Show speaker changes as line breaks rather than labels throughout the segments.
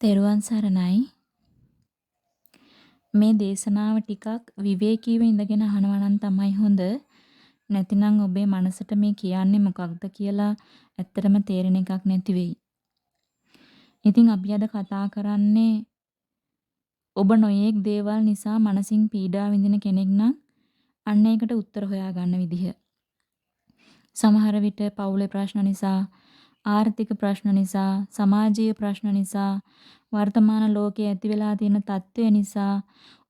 තෙරුවන් සරණයි. මේ දේශනාව ටිකක් විවේකීව ඉඳගෙන අහනවා නම් තමයි හොඳ. නැතිනම් ඔබේ මනසට මේ කියන්නේ මොකක්ද කියලා ඇත්තටම තේරෙන එකක් නැති වෙයි. ඉතින් අපි අද කතා කරන්නේ ඔබ නොයේක් දේවල් නිසා මනසින් පීඩා විඳින කෙනෙක් නම් අන්න ඒකට උත්තර හොයාගන්න විදිහ. සමහර විට පවුලේ ප්‍රශ්න නිසා ආර්ථික ප්‍රශ්න නිසා, සමාජීය ප්‍රශ්න නිසා, වර්තමාන ලෝකයේ ඇති වෙලා තියෙන තත්ත්වය නිසා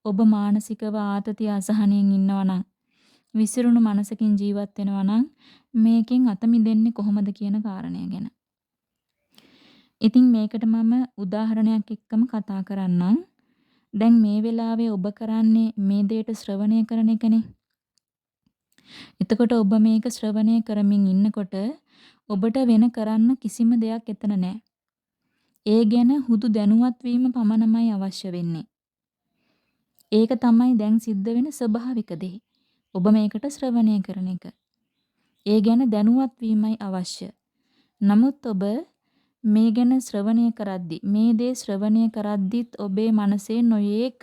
ඔබ මානසිකව ආතතිය අසහනයෙන් ඉන්නවා නම්, විසිරුණු මනසකින් ජීවත් වෙනවා නම් මේකෙන් අත මිදෙන්නේ කොහොමද කියන කාරණය ගැන. ඉතින් මේකට මම උදාහරණයක් එක්කම කතා කරන්නම්. දැන් මේ වෙලාවේ ඔබ කරන්නේ මේ දෙයට ශ්‍රවණය කරන එකනේ. එතකොට ඔබ මේක ශ්‍රවණය කරමින් ඉන්නකොට ඔබට වෙන කරන්න කිසිම දෙයක් එතන නැහැ. ඒ ගැන හුදු දැනුවත් වීම පමණමයි අවශ්‍ය වෙන්නේ. ඒක තමයි දැන් සිද්ධ වෙන ස්වභාවික දේ. ඔබ මේකට ශ්‍රවණය කරන එක. ඒ ගැන දැනුවත් වීමයි අවශ්‍ය. නමුත් ඔබ මේ ගැන ශ්‍රවණය කරද්දී මේ දේ ශ්‍රවණය කරද්දිත් ඔබේ මනසේ නොයේක්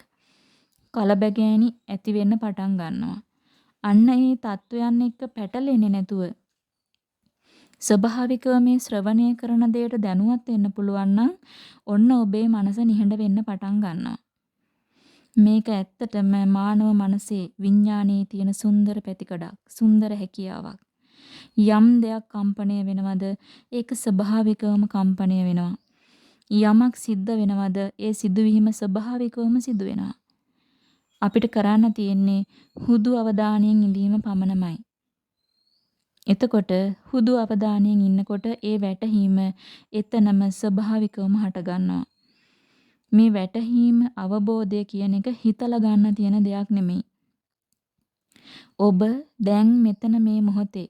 කලබගෑනි ඇති වෙන්න පටන් ගන්නවා. අන්න ඒ தত্ত্বයන් එක්ක පැටලෙන්නේ නැතුව ස්වභාවිකව මේ ශ්‍රවණය කරන දෙයට දැනුවත් වෙන්න පුළුවන් නම් ඔන්න ඔබේ මනස නිහඬ වෙන්න පටන් ගන්නවා. මේක ඇත්තටම මානව මනසේ විඥානයේ තියෙන සුන්දර පැතිකඩක්, සුන්දර හැකියාවක්. යම් දෙයක් කම්පණය වෙනවද ඒක ස්වභාවිකවම කම්පණය වෙනවා. යමක් සිද්ධ වෙනවද ඒ සිදුවීම ස්වභාවිකවම සිදු වෙනවා. අපිට කරන්න තියෙන්නේ හුදු අවධානයෙන් ඉඳීම පමණමයි. එතකොට හුදු අවධානයෙන් ඉන්නකොට ඒ වැටහීම එතනම ස්වභාවිකවම හටගන්නවා. මේ වැටහීම අවබෝධය කියන එක හිතලා ගන්න තියෙන දෙයක් නෙමෙයි. ඔබ දැන් මෙතන මේ මොහොතේ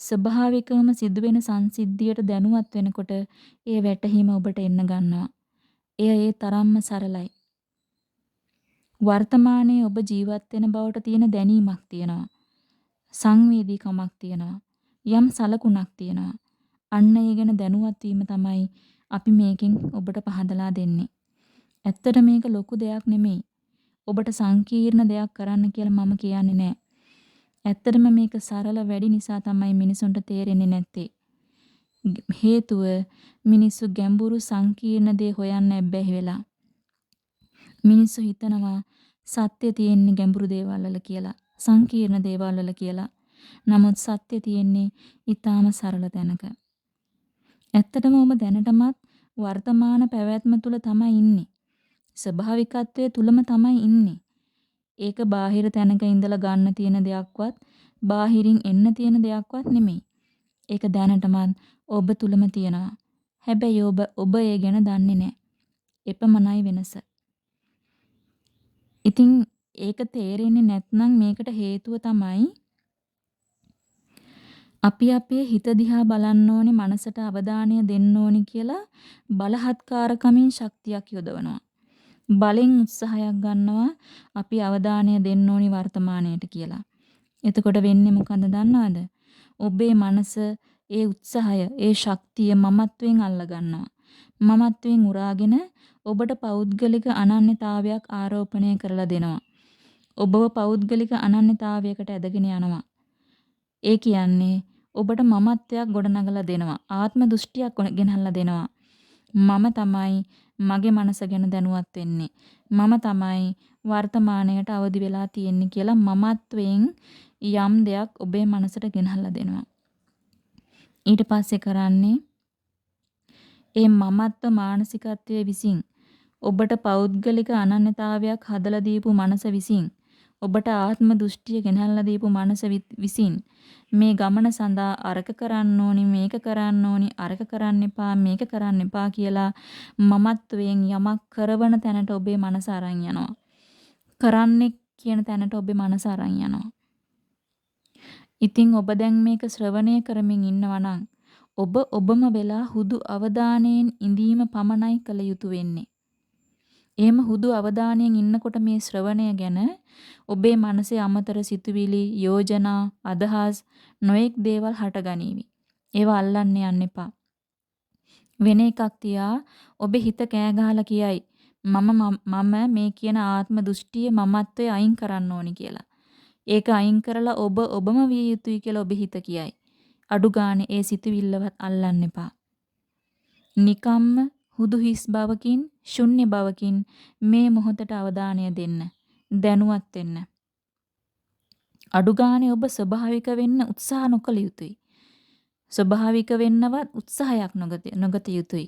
ස්වභාවිකවම සිදුවෙන සංසිද්ධියට දැනුවත් වෙනකොට ඒ වැටහීම ඔබට එන්න ගන්නවා. එය ඒ තරම්ම සරලයි. වර්තමානයේ ඔබ ජීවත් වෙන බවට තියෙන දැනීමක් තියෙනවා. සංවේදීකමක් තියෙනවා. යම් සලකුණක් තියෙනවා. අන්න ඒ ගැන දැනුවත් වීම තමයි අපි මේකෙන් ඔබට පහදලා දෙන්නේ. ඇත්තට මේක ලොකු දෙයක් නෙමෙයි. ඔබට සංකීර්ණ දෙයක් කරන්න කියලා මම කියන්නේ නෑ. ඇත්තටම මේක සරල වැඩි නිසා තමයි මිනිසුන්ට තේරෙන්නේ නැත්තේ. හේතුව මිනිස්සු ගැඹුරු සංකීර්ණ දේ හොයන්න ඇබ්බැහි වෙලා. මිනිස්සු හිතනවා සත්‍ය තියෙන්නේ ගැඹුරු දේවල් වල කියලා. සංකීර්ණ දේවල් වල කියලා. නමුත් සත්‍ය තියෙන්නේ ඊටාම සරල තැනක. ඇත්තටම ඔබ දැනටමත් වර්තමාන පැවැත්ම තුල තමයි ඉන්නේ. ස්වභාවිකත්වයේ තුලම තමයි ඉන්නේ. ඒක බාහිර තැනක ඉඳලා ගන්න තියෙන දෙයක්වත් බාහිරින් එන්න තියෙන දෙයක්වත් නෙමෙයි. ඒක දැනටමත් ඔබ තුලම තියෙනවා. හැබැයි ඔබ ඔබ ඒ ගැන දන්නේ නැහැ. එපමණයි වෙනස. ඉතින් ඒක තේරෙන්නේ නැත්නම් මේකට හේතුව තමයි අපි අපේ හිත දිහා බලන්න ඕනේ මනසට අවධානය දෙන්න ඕනේ කියලා බලහත්කාරකමින් ශක්තියක් යොදවනවා. බලෙන් උත්සාහයක් ගන්නවා අපි අවධානය දෙන්න ඕනි වර්තමානයට කියලා. එතකොට වෙන්නේ මොකන්ද දන්නවද? ඔබේ මනස ඒ උත්සාහය, ඒ ශක්තිය මමත්වයෙන් අල්ල ගන්නවා. මමත්වයෙන් උරාගෙන ඔබට පෞද්ගලික අනන්‍යතාවයක් ආරෝපණය කරලා දෙනවා. ඔබව පෞද්ගලික අනන්‍යතාවයකට ඇදගෙන යනවා. ඒ කියන්නේ ඔබට මමත්වයක් ගොඩනගලා දෙනවා. ආත්ම දෘෂ්ටියක් ගෙනල්ලා දෙනවා. මම තමයි මගේ මනස ගැන දැනුවත් වෙන්නේ. මම තමයි වර්තමානයට අවදි වෙලා තියෙන්නේ කියලා මමත්වයෙන් යම් දෙයක් ඔබේ මනසට ගෙනල්ලා දෙනවා. ඊට පස්සේ කරන්නේ ඒ මමත්ව මානසිකත්වයේ විසින් ඔබට පෞද්ගලික අනන්‍යතාවයක් හදලා දීපු මනස විසින් ඔබට ආත්ම දෘෂ්ටිය ගෙනල්ලා දීපු මනස විසින් මේ ගමන සඳහා අරක කරන්න ඕනි මේක කරන්න ඕනි අරක කරන්න එපා මේක කරන්න එපා කියලා මමත්වයෙන් යමක් කරවන තැනට ඔබේ මනස අරන් යනවා. කරන්නේ කියන තැනට ඔබේ මනස අරන් යනවා. ඉතින් ඔබ දැන් මේක ශ්‍රවණය කරමින් ඉන්නවා ඔබ ඔබම වෙලා හුදු අවධානයෙන් ඉඳීම පමණයි කළ යුතු වෙන්නේ. එහෙම හුදු අවධානයෙන් ඉන්නකොට මේ ශ්‍රවණය ගැන ඔබේ මනසේ අමතර සිතුවිලි, යෝජනා, අදහස් නොඑක් දේවල් හටගනීවි. ඒවා අල්ලන්න යන්න එපා. වෙන එකක් තියා ඔබේ හිත කෑ ගහලා කියයි මම මම මේ කියන ආත්ම දෘෂ්ටිය මමත්වයේ අයින් කරන්න ඕනි කියලා. ඒක අයින් කරලා ඔබ ඔබම විය යුතුයි කියලා ඔබේ හිත කියයි. අඩු ගානේ ඒ සිතුවිල්ලවත් අල්ලන්න එපා. නිකම්ම හුදු හිස් බවකින් ශුන්‍ය බවකින් මේ මොහොතට අවධානය දෙන්න. දැනුවත් වෙන්න. අඩු ගානේ ඔබ ස්වභාවික වෙන්න උත්සාහ නොකළ යුතුයි. ස්වභාවික වෙන්නවත් උත්සාහයක් නොගත යුතුයි.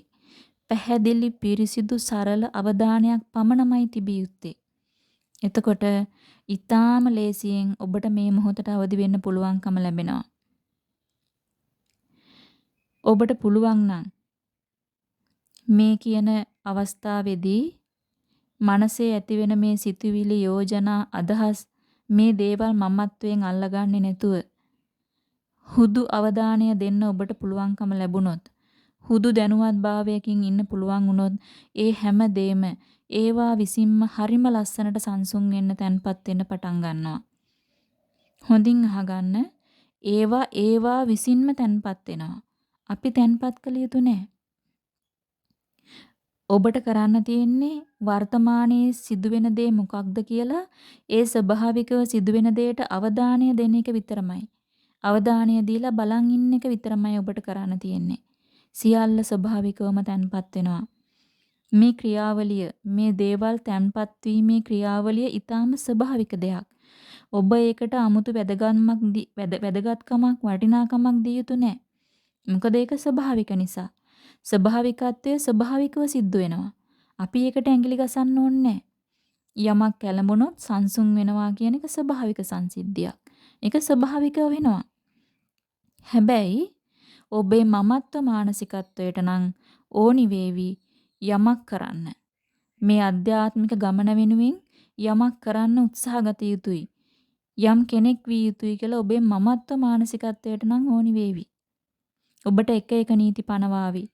පැහැදිලි පිරිසිදු සරල අවධානයක් පමණමයි තිබිය යුත්තේ. එතකොට ඊටාම ලේසියෙන් ඔබට මේ මොහොතට අවදි වෙන්න පුළුවන්කම ලැබෙනවා. ඔබට පුළුවන් නම් මේ කියන අවස්ථාවේදී මනසේ ඇතිවෙන මේ සිතුවිලි යෝජනා අදහස් මේ දේවල් මමත්වයෙන් අල්ලගන්නේ නැතුව හුදු අවධානය දෙන්න ඔබට පුළුවන්කම ලැබුණොත් හුදු දැනුවත් භාවයකින් ඉන්න පුළුවන් වුණොත් ඒ හැම දෙම ඒවා විසින්ම හරිම ලස්සනට සංසුන් වෙන්න තැන්පත් වෙන්න පටන් ගන්නවා. හොඳින් අහගන්න ඒවා ඒවා විසින්ම තැන්පත් වෙනවා. අපි තැන්පත් කළ යුතු නෑ. ඔබට කරන්න තියෙන්නේ වර්තමානයේ සිදුවෙන දේ මොකක්ද කියලා ඒ ස්වභාවිකව සිදුවෙන දෙයට අවධානය දෙන එක විතරමයි. අවධානය දීලා බලන් ඉන්න එක විතරමයි ඔබට කරන්න තියෙන්නේ. සියල්ල ස්වභාවිකවම තැන්පත් වෙනවා. මේ ක්‍රියාවලිය මේ දේවල් තැන්පත් වීමේ ක්‍රියාවලිය ඊටාම ස්වභාවික දෙයක්. ඔබ ඒකට 아무තු වැදගත්මක් වැදගත්කමක් වටිනාකමක් දිය යුතු නැහැ. මොකද ඒක ස්වභාවික නිසා. ස්වභාවිකත්වය ස්වභාවිකව සිද්ධ වෙනවා. අපි ඒකට ඇඟිලි ගසන්න ඕනේ යමක් කැළඹුණොත් සංසුන් වෙනවා කියන එක ස්වභාවික සංසිද්ධියක්. ඒක ස්වභාවිකව වෙනවා. හැබැයි ඔබේ මමත්ව මානසිකත්වයට නම් ඕනි වේවි යමක් කරන්න. මේ අධ්‍යාත්මික ගමන වෙනුවෙන් යමක් කරන්න උත්සාහගත යුතුයි. යම් කෙනෙක් විය යුතුයි කියලා ඔබේ මමත්ව මානසිකත්වයට නම් ඕනි වේවි. ඔබට එක එක නීති පනවාවි.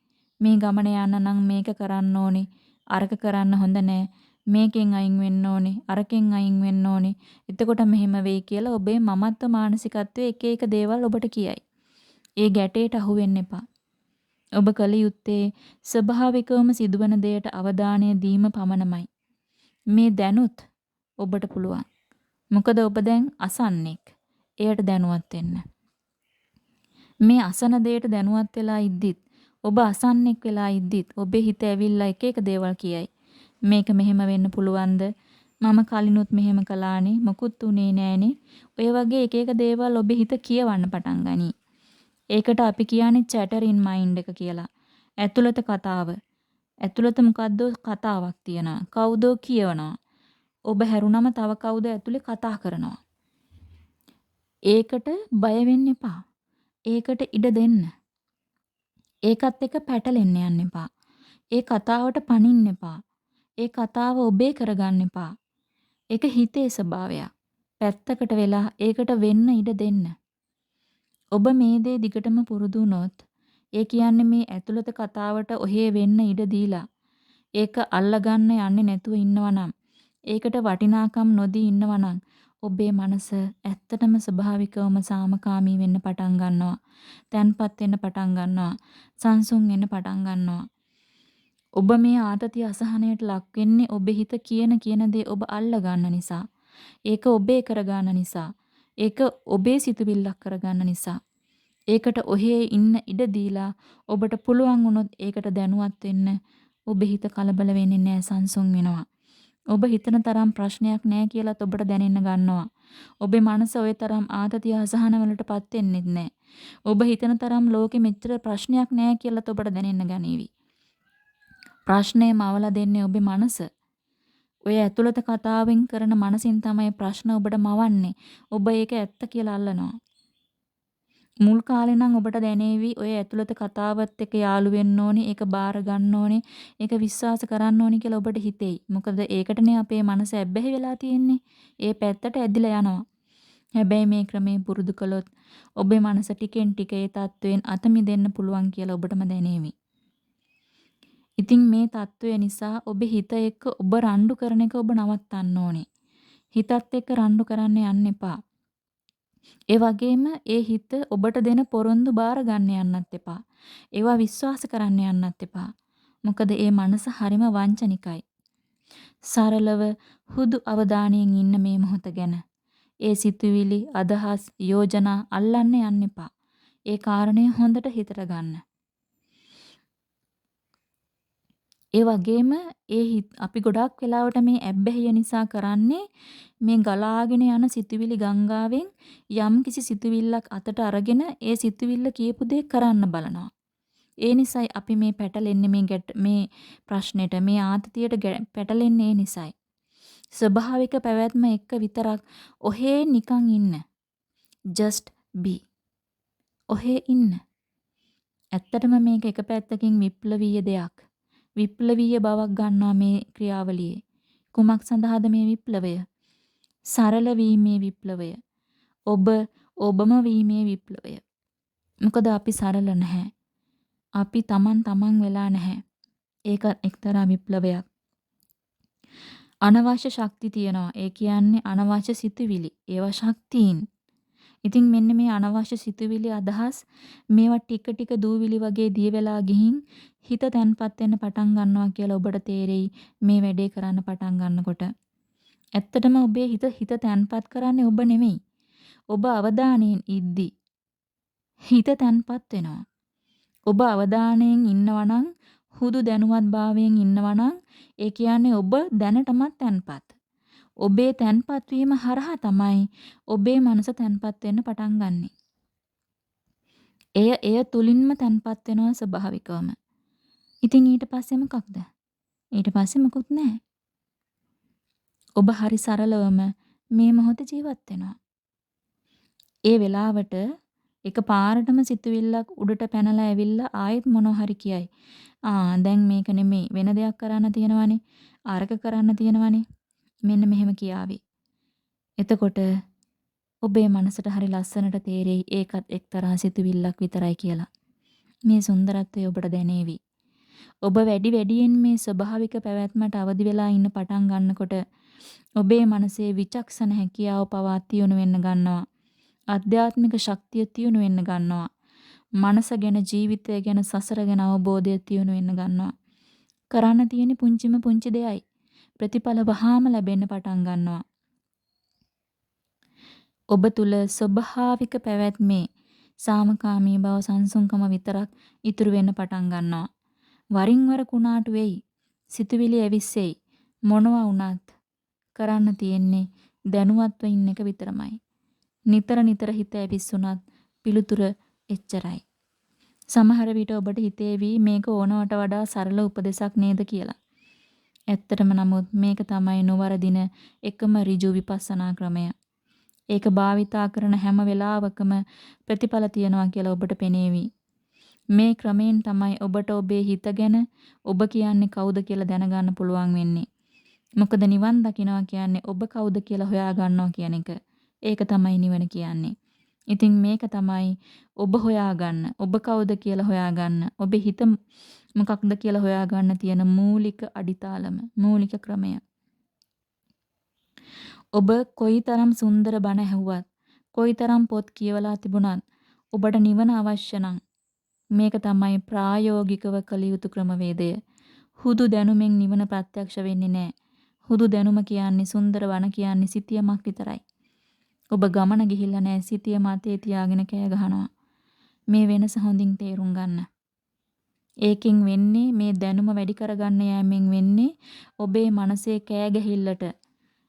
මේ ගමන යන්න නම් මේක කරන්න ඕනේ. අරක කරන්න හොඳ නෑ. මේකෙන් අයින් වෙන්න ඕනේ. අරකෙන් අයින් වෙන්න ඕනේ. එතකොට මෙහෙම වෙයි කියලා ඔබේ මමත්ව මානසිකත්වයේ එක එක දේවල් ඔබට කියයි. ඒ ගැටේට අහු වෙන්න එපා. ඔබ කල යුත්තේ ස්වභාවිකවම සිදුවන දෙයට අවධානය දීම පමණමයි. මේ දැනුත් ඔබට පුළුවන්. මොකද ඔබ දැන් අසන්නෙක්. එයට දැනුවත් වෙන්න. මේ අසන දෙයට දැනුවත් වෙලා ඉද්දිත් ඔබ අසන්නෙක් වෙලා ඉද්දිත් ඔබේ හිත ඇවිල්ලා එක එක දේවල් කියයි. මේක මෙහෙම වෙන්න පුළුවන්ද? මම කලිනුත් මෙහෙම කළානේ මොකුත් උනේ නෑනේ. ඔය වගේ එක එක දේවල් ඔබේ හිත කියවන්න පටන් ගනී. ඒකට අපි කියන්නේ chatter in mind එක කියලා. ඇතුළත කතාව. ඇතුළත මොකද්ද කතාවක් තියනවා. කවුදෝ කියවනවා. ඔබ හැරුණම තව කවුද ඇතුලේ කතා කරනවා. ඒකට බය වෙන්න එපා. ඒකට ඉඩ දෙන්න. ඒකත් එක්ක පැටලෙන්න යන්න එපා. ඒ කතාවට පනින්න එපා. ඒ කතාව ඔබේ කරගන්න එපා. ඒක හිතේ ස්වභාවයක්. පැත්තකට වෙලා ඒකට වෙන්න ඉඩ දෙන්න. ඔබ මේ දේ දිගටම පුරුදු වුණොත් ඒ කියන්නේ මේ ඇතුළත කතාවට ඔහේ වෙන්න ඉඩ දීලා ඒක අල්ලගන්න යන්නේ නැතුව ඉන්නවා නම් ඒකට වටිනාකම් නොදී ඉන්නවා නම් ඔබේ මනස ඇත්තටම ස්වභාවිකවම සාමකාමී වෙන්න පටන් ගන්නවා. තැන්පත් වෙන්න පටන් ගන්නවා. සංසුන් වෙන්න පටන් ගන්නවා. ඔබ මේ ආතතිය අසහනයට ලක් වෙන්නේ ඔබේ හිත කියන කියන දේ ඔබ අල්ල ගන්න නිසා. ඒක ඔබේ කරගන්න නිසා. ඒක ඔබේ සිතුවිල්ලක් කරගන්න නිසා. ඒකට ඔහේ ඉන්න ඉඩ දීලා ඔබට පුළුවන් වුණොත් ඒකට දැනුවත් වෙන්න ඔබේ හිත කලබල වෙන්නේ නැහැ සංසුන් වෙනවා. ඔබ හිතන තරම් ප්‍රශ්නයක් නැහැ කියලාත් ඔබට දැනෙන්න ගන්නවා. ඔබේ මනස ওই තරම් ආතතිය අසහන වලටපත් වෙන්නේ නැහැ. ඔබ හිතන තරම් ලෝකෙ මෙච්චර ප්‍රශ්නයක් නැහැ කියලාත් ඔබට දැනෙන්න ගනීවි. ප්‍රශ්නේ මවලා දෙන්නේ ඔබේ මනස. ඔය ඇතුළත කතාවෙන් කරන මනසින් තමයි ප්‍රශ්න ඔබට මවන්නේ. ඔබ ඒක ඇත්ත කියලා අල්ලනවා. මුල් කාලේ නම් ඔබට දැනේවි ඔය ඇතුළත කතාවත් එක්ක යාළු වෙන්න ඕනේ ඒක බාර ගන්න ඕනේ ඒක විශ්වාස කරන්න ඕනේ කියලා ඔබට හිතෙයි. මොකද ඒකටනේ අපේ මනස ඇබ්බැහි වෙලා තියෙන්නේ. ඒ පැත්තට ඇදිලා යනවා. හැබැයි මේ ක්‍රමේ පුරුදු කළොත් ඔබේ මනස ටිකෙන් ටික ඒ තත්වයෙන් අත මිදෙන්න පුළුවන් කියලා ඔබටම දැනේවි. ඉතින් මේ తত্ত্বය නිසා ඔබේ හිත එක්ක ඔබ රණ්ඩු කරන එක ඔබ නවත්තන්න ඕනේ. හිතත් එක්ක රණ්ඩු කරන්න යන්න එපා. ඒ වගේම ඒ හිත ඔබට දෙන පොරොන්දු බාර ගන්න යන්නත් එපා. ඒවා විශ්වාස කරන්න යන්නත් එපා. මොකද ඒ මනස හරිම වංචනිකයි. සරලව හුදු අවධානයෙන් ඉන්න මේ මොහොත ගැන. ඒ සිතුවිලි, අදහස්, යෝජනා අල්ලන්න යන්න එපා. ඒ කාරණය හොඳට හිතට ගන්න. ඒ වගේම ඒ අපි ගොඩක් වෙලාවට මේ ඇබ්බැහිය නිසා කරන්නේ මේ ගලාගෙන යන සිතුවිලි ගංගාවෙන් යම් කිසි සිතුවිල්ලක් අතට අරගෙන ඒ සිතුවිල්ල කියපු දේ කරන්න බලනවා. ඒ නිසයි අපි මේ පැටලෙන්නේ මේ මේ ප්‍රශ්නෙට මේ ආතතියට පැටලෙන්නේ ඒ නිසයි. ස්වභාවික පැවැත්ම එක්ක විතරක් ඔහේ නිකන් ඉන්න. just be. ඔහේ ඉන්න. ඇත්තටම මේක එක පැත්තකින් විප්ලවීය දෙයක්. විප්ලවීය බවක් ගන්නවා මේ ක්‍රියාවලියේ. කුමක් සඳහාද මේ විප්ලවය? සරල වීමේ විප්ලවය. ඔබ ඔබම වීමේ විප්ලවය. මොකද අපි සරල නැහැ. අපි Taman Taman වෙලා නැහැ. ඒක එක්තරා විප්ලවයක්. අනවශ්‍ය ශක්ති තියනවා. ඒ කියන්නේ අනවශ්‍ය සිතුවිලි. ඒවා ශක්තියින්. ඉතින් මෙන්න මේ අනවශ්‍ය සිතුවිලි අදහස් මේවා ටික ටික දූවිලි වගේ දිය වෙලා ගිහින් හිත තැන්පත් වෙන්න පටන් ගන්නවා කියලා ඔබට තේරෙයි මේ වැඩේ කරන්න පටන් ගන්නකොට. ඇත්තටම ඔබේ හිත හිත තැන්පත් කරන්නේ ඔබ නෙමෙයි. ඔබ අවධානයෙන් ඉද්දි හිත තැන්පත් වෙනවා. ඔබ අවධානයෙන් ඉන්නවා නම් හුදු දැනුවත් භාවයෙන් ඉන්නවා නම් ඒ කියන්නේ ඔබ දැනටමත් තැන්පත්. ඔබේ තැන්පත් වීම හරහා තමයි ඔබේ මනස තැන්පත් වෙන්න පටන් ගන්නෙ. එය එය තුලින්ම තැන්පත් වෙනවා ස්වභාවිකවම. ඉතින් ඊට පස්සේ මොකක්ද? ඊට පස්සේ මොකුත් නැහැ. ඔබ හරි සරලවම මේ මොහොතේ ජීවත් වෙනවා. ඒ වෙලාවට එක පාරටම සිතුවිල්ලක් උඩට පැනලා ඇවිල්ලා ආයෙත් මොනව හරි කියයි. ආ දැන් මේක නෙමෙයි වෙන දෙයක් කරන්න තියෙනවනේ. අරක කරන්න තියෙනවනේ. මෙන්න මෙහෙම කියාවි. එතකොට ඔබේ මනසට හරි ලස්සනට තේරෙයි ඒකත් එක්තරා සිතුවිල්ලක් විතරයි කියලා. මේ සුන්දරත්වය ඔබට දැනේවි. ඔබ වැඩි වැඩියෙන් මේ ස්වභාවික පැවැත්මට අවදි වෙලා ඉන්න පටන් ගන්නකොට ඔබේ මනසේ විචක්ෂණ හැකියාව පවා තියුණු වෙන්න ගන්නවා. අධ්‍යාත්මික ශක්තිය තියුණු වෙන්න ගන්නවා. මනස ගැන ජීවිතය ගැන සසර ගැන අවබෝධය තියුණු වෙන්න ගන්නවා. කරන්න තියෙන පුංචිම පුංචි දෙයයි. ප්‍රතිඵල වහාම ලැබෙන්න පටන් ගන්නවා. ඔබ තුල ස්වභාවික පැවැත්මේ සාමකාමී බව සංසුන්කම විතරක් ඉතුරු වෙන්න පටන් ගන්නවා. වරින් වර කුණාටු වෙයි. සිතුවිලි ඇවිස්සෙයි. මොනවා වුණත් කරන්න තියෙන්නේ දැනුවත්ව ඉන්න එක විතරමයි. නිතර නිතර හිත ඇවිස්සුණත් පිළිතුර එච්චරයි. සමහර විට ඔබට හිතේවි මේක ඕනවට වඩා සරල උපදේශක් නේද කියලා. ඇත්තටම නමුත් මේක තමයි නොවරදින එකම ඍජු විපස්සනා ක්‍රමය. ඒක භාවිතා කරන හැම වෙලාවකම ප්‍රතිඵල තියනවා කියලා ඔබට පෙනේවි. මේ ක්‍රමයෙන් තමයි ඔබට ඔබේ හිත ගැන ඔබ කියන්නේ කවුද කියලා දැනගන්න පුළුවන් වෙන්නේ. මොකද නිවන් දකින්නවා කියන්නේ ඔබ කවුද කියලා හොයා ගන්නවා කියන එක. ඒක තමයි නිවන කියන්නේ. ඉතින් මේක තමයි ඔබ හොයාගන්න, ඔබ කවුද කියලා හොයාගන්න, ඔබේ හිත මොකක්ද කියලා හොයාගන්න තියෙන මූලික අඩිතාලම, මූලික ක්‍රමය. ඔබ කොයිතරම් සුන්දර බණ ඇහුවත්, කොයිතරම් පොත් කියවලා තිබුණත් ඔබට නිවන අවශ්‍ය නම් මේක තමයි ප්‍රායෝගිකව කළ යුතු ක්‍රමවේදය. හුදු දැනුමෙන් නිවන ප්‍රත්‍යක්ෂ වෙන්නේ නැහැ. හුදු දැනුම කියන්නේ සුන්දර වණ කියන්නේ සිතියමක් විතරයි. ඔබ ගමන ගිහිල්ලා නැහැ සිතිය මතේ තියාගෙන කෑ ගහනවා. මේ වෙනස හොඳින් තේරුම් ගන්න. ඒකෙන් වෙන්නේ මේ දැනුම වැඩි කරගන්න යෑමෙන් වෙන්නේ ඔබේ මනසේ කෑ ගැහිල්ලට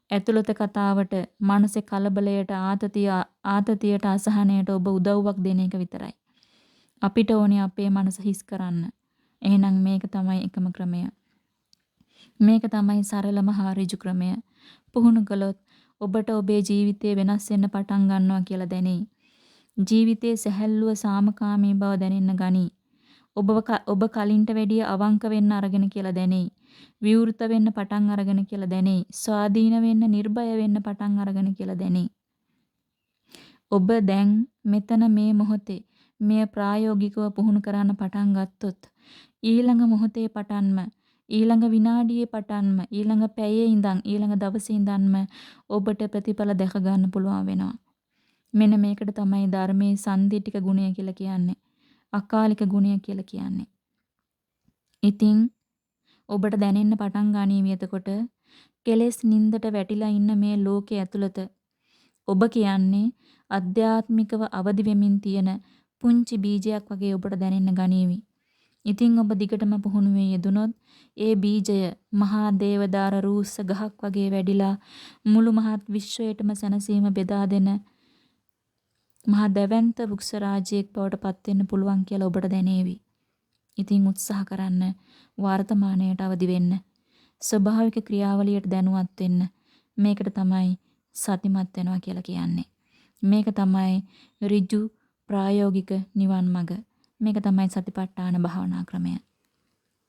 ඇතුළත කතාවට මනසේ කලබලයට ආතතිය ආතතියට අසහනයට ඔබ උදව්වක් දෙන එක විතරයි. අපිට ඕනේ අපේ මනස හිස් කරන්න. එහෙනම් මේක තමයි එකම ක්‍රමය. මේක තමයි සරලම හා ඍජු ක්‍රමය. පුහුණු කළොත් ඔබට ඔබේ ජීවිතය වෙනස් වෙන්න පටන් ගන්නවා කියලා දැනෙයි. ජීවිතයේ සැහැල්ලුව සාමකාමී බව දැනෙන්න ගනී. ඔබ ඔබ කලින්ට වැඩිය අවංක වෙන්න අරගෙන කියලා දැනෙයි. විවෘත වෙන්න පටන් අරගෙන කියලා දැනෙයි. ස්වාධීන වෙන්න නිර්භය වෙන්න පටන් අරගෙන කියලා දැනෙයි. ඔබ දැන් මෙතන මේ මොහොතේ මෙය ප්‍රායෝගිකව පුහුණු කරන්න පටන් ගත්තොත් ඊළඟ මොහොතේ පටන්ම ඊළඟ විනාඩියේ පටන්ම ඊළඟ පැයේ ඉඳන් ඊළඟ දවසේ ඉඳන්ම ඔබට ප්‍රතිඵල දැක ගන්න පුළුවන් වෙනවා. මෙන්න මේකට තමයි ධර්මයේ සම්දිටික ගුණය කියලා කියන්නේ. අකාලික ගුණය කියලා කියන්නේ. ඉතින් ඔබට දැනෙන්න පටන් ගනීවි එතකොට කෙලෙස් නින්දට වැටිලා ඉන්න මේ ලෝකයේ ඇතුළත ඔබ කියන්නේ අධ්‍යාත්මිකව අවදි වෙමින් තියෙන පුංචි බීජයක් වගේ ඔබට දැනෙන්න ගනීවි. ඉතින් ඔබ දිගටම පුහුණුවේ යෙදුනොත් ඒ බීජය මහා දේවදාර රූස්ස ගහක් වගේ වැඩිලා මුළු මහත් විශ්වයටම සැනසීම බෙදා දෙන මහා දැවැන්ත වෘක්ෂ රාජ්‍යයක් බවට පත් වෙන්න පුළුවන් කියලා ඔබට දැනේවි. ඉතින් උත්සාහ කරන්න වර්තමානයට අවදි වෙන්න. ස්වභාවික ක්‍රියාවලියට දැනුවත් වෙන්න. මේකට තමයි සතිමත් වෙනවා කියලා කියන්නේ. මේක තමයි ඍජු ප්‍රායෝගික නිවන් මඟ. මේක තමයි සතිපට්ඨාන භාවනා ක්‍රමය.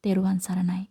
තෙරුවන් සරණයි.